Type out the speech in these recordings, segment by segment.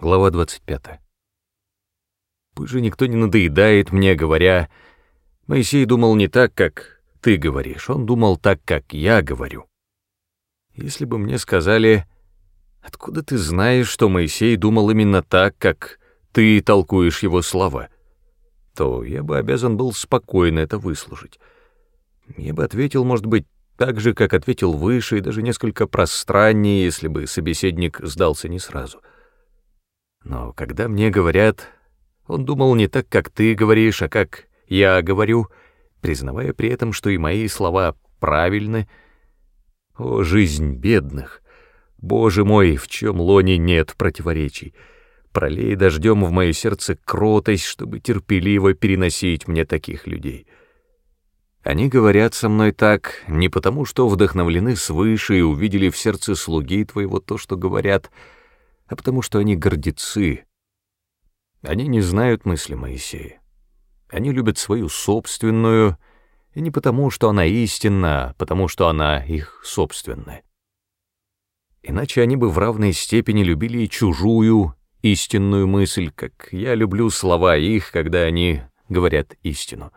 Глава 25. Пусть же никто не надоедает мне, говоря, Моисей думал не так, как ты говоришь, он думал так, как я говорю. Если бы мне сказали, откуда ты знаешь, что Моисей думал именно так, как ты толкуешь его слова, то я бы обязан был спокойно это выслушать. Я бы ответил, может быть, так же, как ответил выше, и даже несколько пространнее, если бы собеседник сдался не сразу. Но когда мне говорят, он думал не так, как ты говоришь, а как я говорю, признавая при этом, что и мои слова правильны, о, жизнь бедных! Боже мой, в чем лоне нет противоречий! Пролей дождем в мое сердце кротость, чтобы терпеливо переносить мне таких людей. Они говорят со мной так не потому, что вдохновлены свыше и увидели в сердце слуги твоего то, что говорят, а потому что они гордецы. Они не знают мысли Моисея. Они любят свою собственную, и не потому, что она истинна, а потому, что она их собственная. Иначе они бы в равной степени любили и чужую, истинную мысль, как я люблю слова их, когда они говорят истину.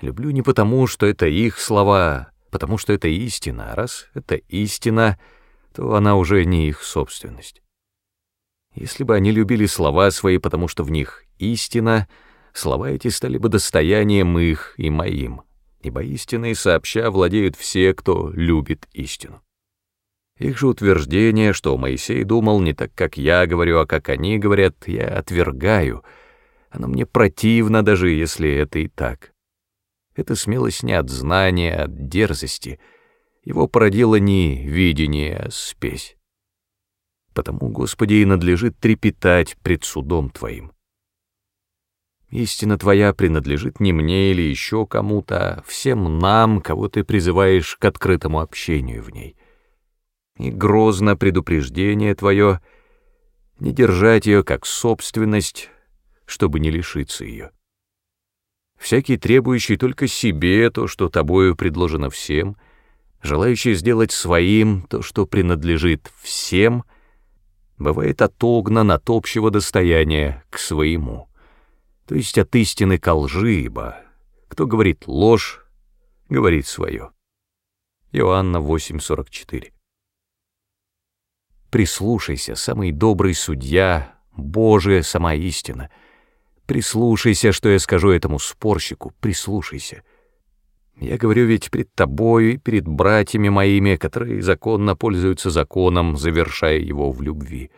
Люблю не потому, что это их слова, потому что это истина, а раз это истина, то она уже не их собственность. Если бы они любили слова свои, потому что в них истина, слова эти стали бы достоянием их и моим, ибо истиной сообща владеют все, кто любит истину. Их же утверждение, что Моисей думал не так, как я говорю, а как они говорят, я отвергаю. Оно мне противно, даже если это и так. Эта смелость не от знания, а от дерзости. Его породило не видение, а спесь. Потому, Господи, и надлежит трепетать пред судом Твоим. Истина Твоя принадлежит не мне или еще кому-то, а всем нам, кого Ты призываешь к открытому общению в ней. И грозно предупреждение Твое не держать ее как собственность, чтобы не лишиться ее. Всякий, требующий только себе то, что Тобою предложено всем, желающий сделать своим то, что принадлежит всем — бывает отогнан от общего достояния к своему, то есть от истины ко лжи, ибо кто говорит ложь, говорит свое. Иоанна 8.44 Прислушайся, самый добрый судья, Божия сама истина. Прислушайся, что я скажу этому спорщику, прислушайся. Я говорю ведь перед тобой и перед братьями моими, которые законно пользуются законом, завершая его в любви.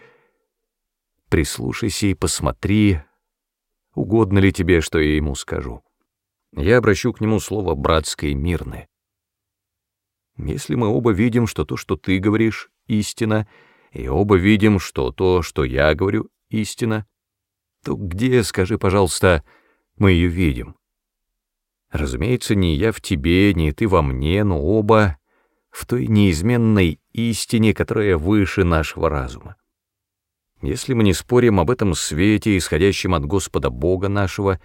Прислушайся и посмотри, угодно ли тебе, что я ему скажу. Я обращу к нему слово братское и мирное. Если мы оба видим, что то, что ты говоришь, истина, и оба видим, что то, что я говорю, истина, то где, скажи, пожалуйста, мы ее видим? Разумеется, не я в тебе, не ты во мне, но оба в той неизменной истине, которая выше нашего разума. Если мы не спорим об этом свете, исходящем от Господа Бога нашего,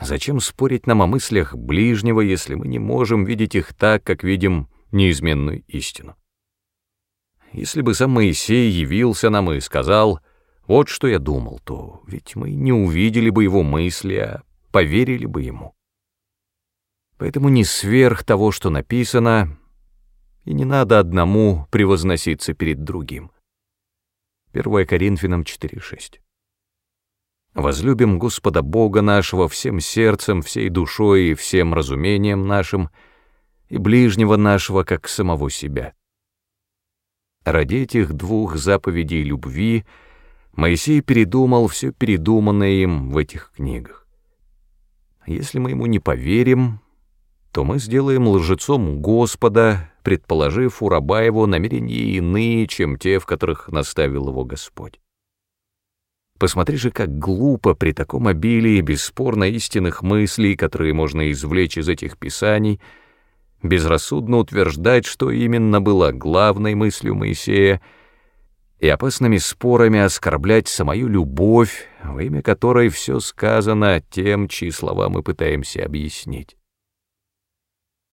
зачем спорить нам о мыслях ближнего, если мы не можем видеть их так, как видим неизменную истину? Если бы сам Моисей явился нам и сказал, вот что я думал, то ведь мы не увидели бы его мысли, а поверили бы ему. Поэтому не сверх того, что написано, и не надо одному превозноситься перед другим. 1 Коринфянам 4.6 «Возлюбим Господа Бога нашего всем сердцем, всей душой и всем разумением нашим, и ближнего нашего, как самого себя». Ради этих двух заповедей любви Моисей передумал все передуманное им в этих книгах. Если мы ему не поверим, то мы сделаем лжецом Господа, предположив у раба его намерения иные, чем те, в которых наставил его Господь. Посмотри же, как глупо при таком обилии бесспорно истинных мыслей, которые можно извлечь из этих писаний, безрассудно утверждать, что именно было главной мыслью Моисея, и опасными спорами оскорблять самую любовь, во имя которой все сказано тем, чьи слова мы пытаемся объяснить.